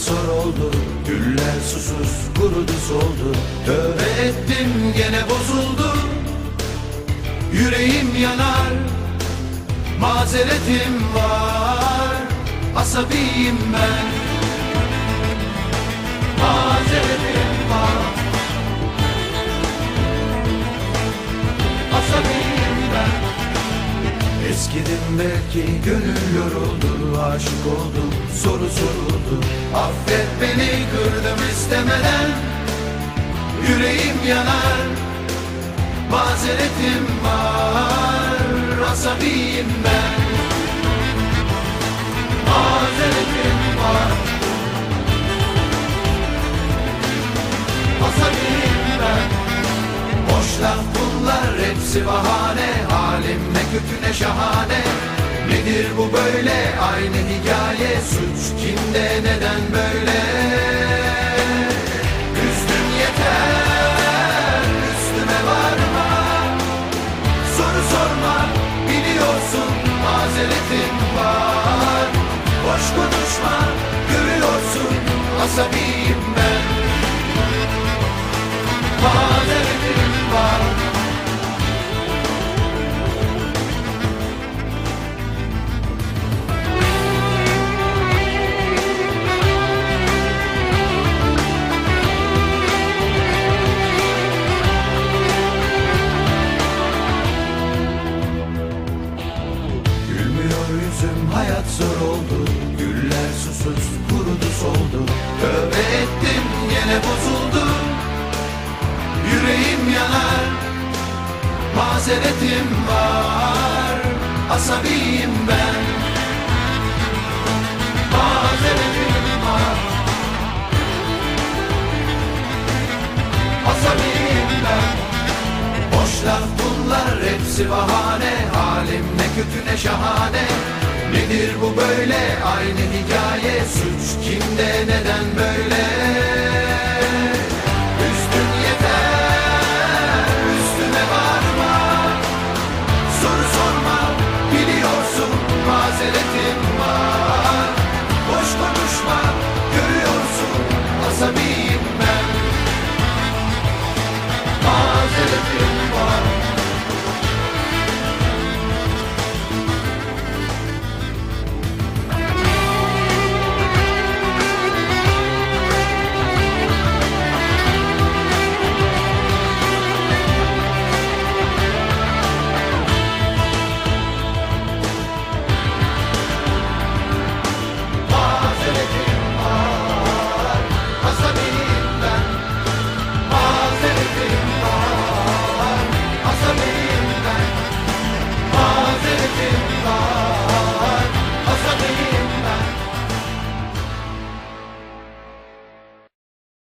zor oldu. Güller susuz kurudu soldu. Tövbe ettim gene bozuldu. Yüreğim yanar Mazeretim var. Asabiyim ben Eskidim belki gönül yoruldu Aşık oldum soru soruldu. Affet beni kırdım istemeden. Yüreğim yanar Mazeretim var Asabiyim ben. Mazeretim var. Asabiyim ben. Boş laf bunlar hepsi bahane Halim ne kötü ne şahane. Nedir bu böyle? Aynı hikaye. Suç kimde? Neden böyle? Üstüm yeter. Üstüme varma. Soru sorma. Biliyorsun mazeretim var. Boş konuşma. Görüyorsun asabiyim Yüzüm hayat zor oldu. Güller susuz kurudu soldu. Tövbe ettim yine bozuldu. Yüreğim yanar Mazeretim var. Asabiyim ben. Mazeretim var. Asabiyim ben. Boş laf bunlar hepsi bahane. Halim ne kötü ne şahane Nedir bu böyle? Aynı hikaye. Suç kimde? Neden böyle